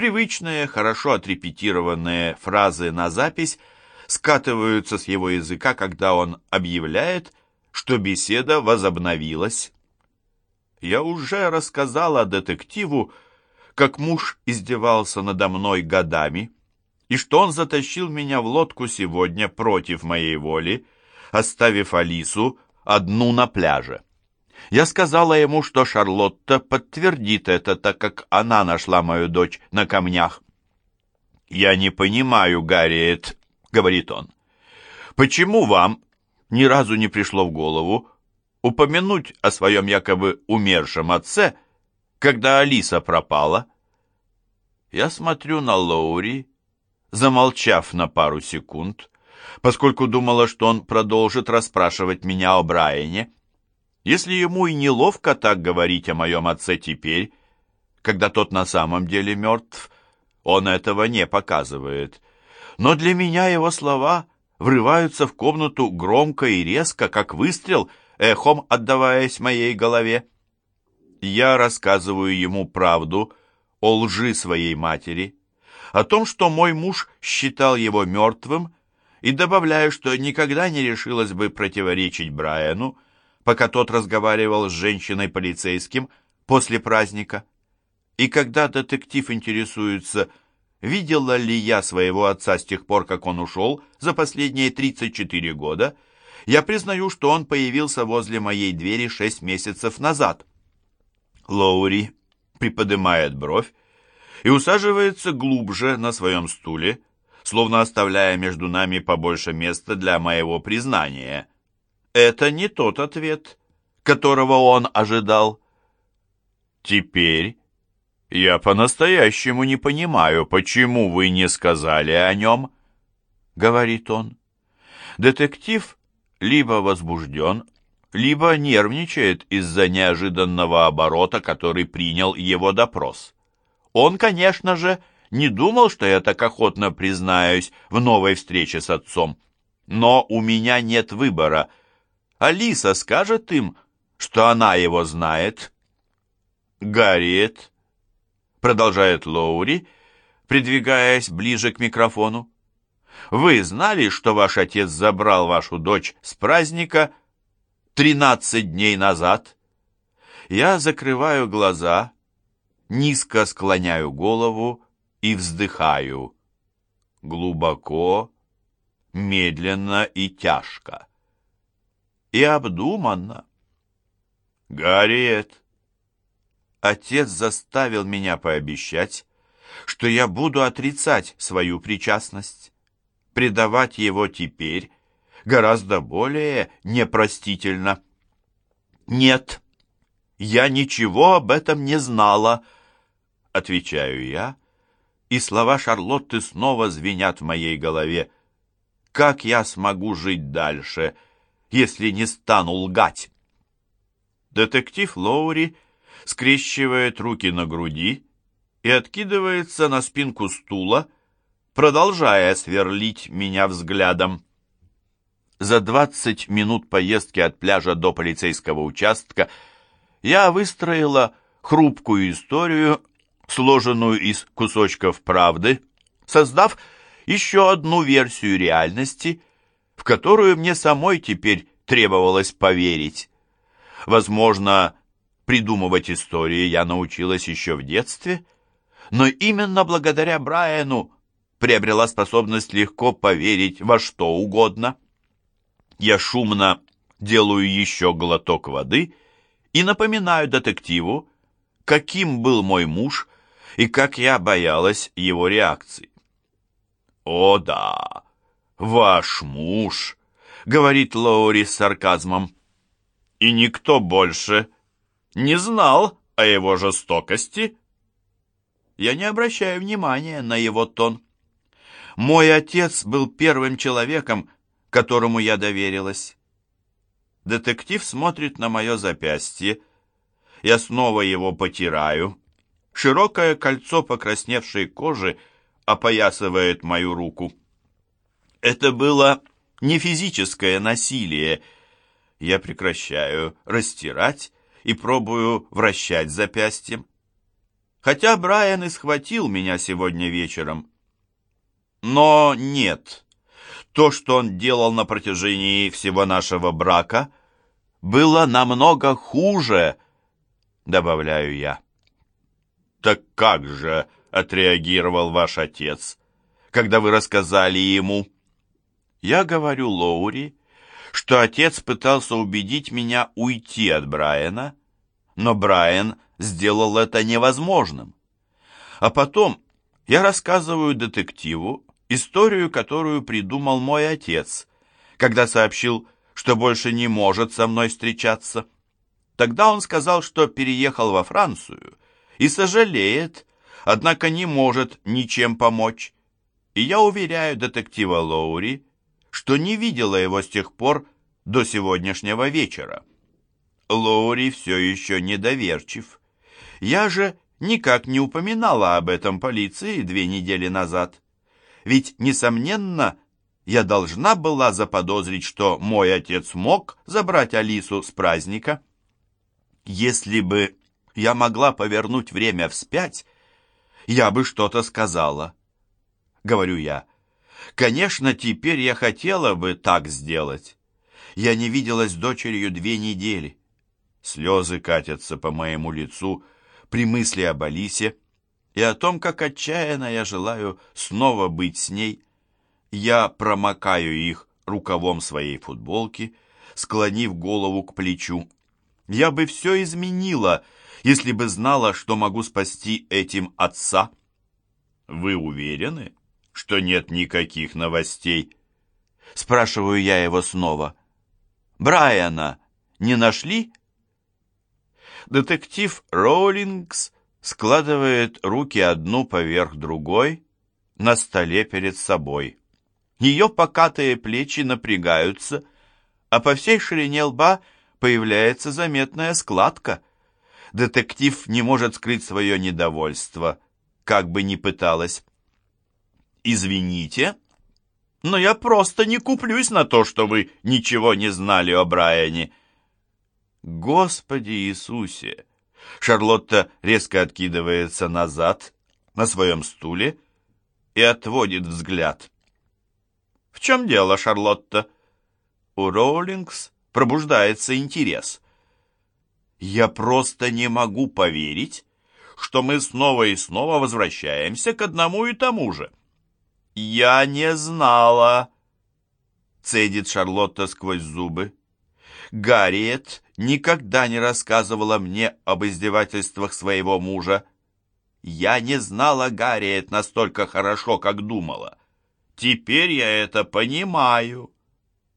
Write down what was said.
Привычные, хорошо отрепетированные фразы на запись скатываются с его языка, когда он объявляет, что беседа возобновилась. Я уже рассказала детективу, как муж издевался надо мной годами, и что он затащил меня в лодку сегодня против моей воли, оставив Алису одну на пляже. Я сказала ему, что Шарлотта подтвердит это, так как она нашла мою дочь на камнях. «Я не понимаю, Гарриет», — говорит он. «Почему вам ни разу не пришло в голову упомянуть о своем якобы умершем отце, когда Алиса пропала?» Я смотрю на Лоури, замолчав на пару секунд, поскольку думала, что он продолжит расспрашивать меня о Брайане. Если ему и неловко так говорить о моем отце теперь, когда тот на самом деле мертв, он этого не показывает. Но для меня его слова врываются в комнату громко и резко, как выстрел, эхом отдаваясь моей голове. Я рассказываю ему правду о лжи своей матери, о том, что мой муж считал его мертвым, и добавляю, что никогда не решилась бы противоречить Брайану, пока тот разговаривал с женщиной-полицейским после праздника. И когда детектив интересуется, видела ли я своего отца с тех пор, как он ушел, за последние 34 года, я признаю, что он появился возле моей двери шесть месяцев назад. Лоури приподнимает бровь и усаживается глубже на своем стуле, словно оставляя между нами побольше места для моего признания. Это не тот ответ, которого он ожидал. Теперь я по-настоящему не понимаю, почему вы не сказали о нем, говорит он. Детектив либо возбужден, либо нервничает из-за неожиданного оборота, который принял его допрос. Он, конечно же, не думал, что я так охотно признаюсь в новой встрече с отцом. Но у меня нет выбора — Алиса скажет им, что она его знает. Гарриет, продолжает Лоури, придвигаясь ближе к микрофону. Вы знали, что ваш отец забрал вашу дочь с праздника тринадцать дней назад? Я закрываю глаза, низко склоняю голову и вздыхаю. Глубоко, медленно и тяжко и обдуманно. Гарриет, отец заставил меня пообещать, что я буду отрицать свою причастность. Предавать его теперь гораздо более непростительно. Нет, я ничего об этом не знала, отвечаю я, и слова Шарлотты снова звенят в моей голове. Как я смогу жить дальше — если не стану лгать. Детектив Лоури скрещивает руки на груди и откидывается на спинку стула, продолжая сверлить меня взглядом. За двадцать минут поездки от пляжа до полицейского участка я выстроила хрупкую историю, сложенную из кусочков правды, создав еще одну версию реальности, в которую мне самой теперь требовалось поверить. Возможно, придумывать истории я научилась еще в детстве, но именно благодаря Брайану приобрела способность легко поверить во что угодно. Я шумно делаю еще глоток воды и напоминаю детективу, каким был мой муж и как я боялась его реакции. «О да, «Ваш муж», — говорит Лоури с сарказмом, «и никто больше не знал о его жестокости». Я не обращаю внимания на его тон. Мой отец был первым человеком, которому я доверилась. Детектив смотрит на мое запястье. Я снова его потираю. Широкое кольцо покрасневшей кожи опоясывает мою руку. Это было не физическое насилие. Я прекращаю растирать и пробую вращать запястьем. хотя Брайан и схватил меня сегодня вечером. Но нет, то, что он делал на протяжении всего нашего брака, было намного хуже, добавляю я. Так как же отреагировал ваш отец, когда вы рассказали ему? Я говорю Лоури, что отец пытался убедить меня уйти от Брайана, но Брайан сделал это невозможным. А потом я рассказываю детективу историю, которую придумал мой отец, когда сообщил, что больше не может со мной встречаться. Тогда он сказал, что переехал во Францию и сожалеет, однако не может ничем помочь. И я уверяю детектива Лоури, что не видела его с тех пор до сегодняшнего вечера. Лоури все еще недоверчив. Я же никак не упоминала об этом полиции две недели назад. Ведь, несомненно, я должна была заподозрить, что мой отец мог забрать Алису с праздника. Если бы я могла повернуть время вспять, я бы что-то сказала. Говорю я. Конечно, теперь я хотела бы так сделать. Я не виделась с дочерью две недели. Слезы катятся по моему лицу при мысли об Алисе и о том, как отчаянно я желаю снова быть с ней. Я промокаю их рукавом своей футболки, склонив голову к плечу. Я бы все изменила, если бы знала, что могу спасти этим отца. Вы уверены? Что нет никаких новостей. Спрашиваю я его снова. Брайана не нашли? Детектив Роулингс складывает руки одну поверх другой на столе перед собой. Ее покатые плечи напрягаются, а по всей ширине лба появляется заметная складка. Детектив не может скрыть свое недовольство, как бы ни пыталась. «Извините, но я просто не куплюсь на то, что вы ничего не знали о Брайане». «Господи Иисусе!» Шарлотта резко откидывается назад на своем стуле и отводит взгляд. «В чем дело, Шарлотта?» У Роулингс пробуждается интерес. «Я просто не могу поверить, что мы снова и снова возвращаемся к одному и тому же. «Я не знала», — цедит Шарлотта сквозь зубы. «Гарриет никогда не рассказывала мне об издевательствах своего мужа. Я не знала Гарриет настолько хорошо, как думала. Теперь я это понимаю».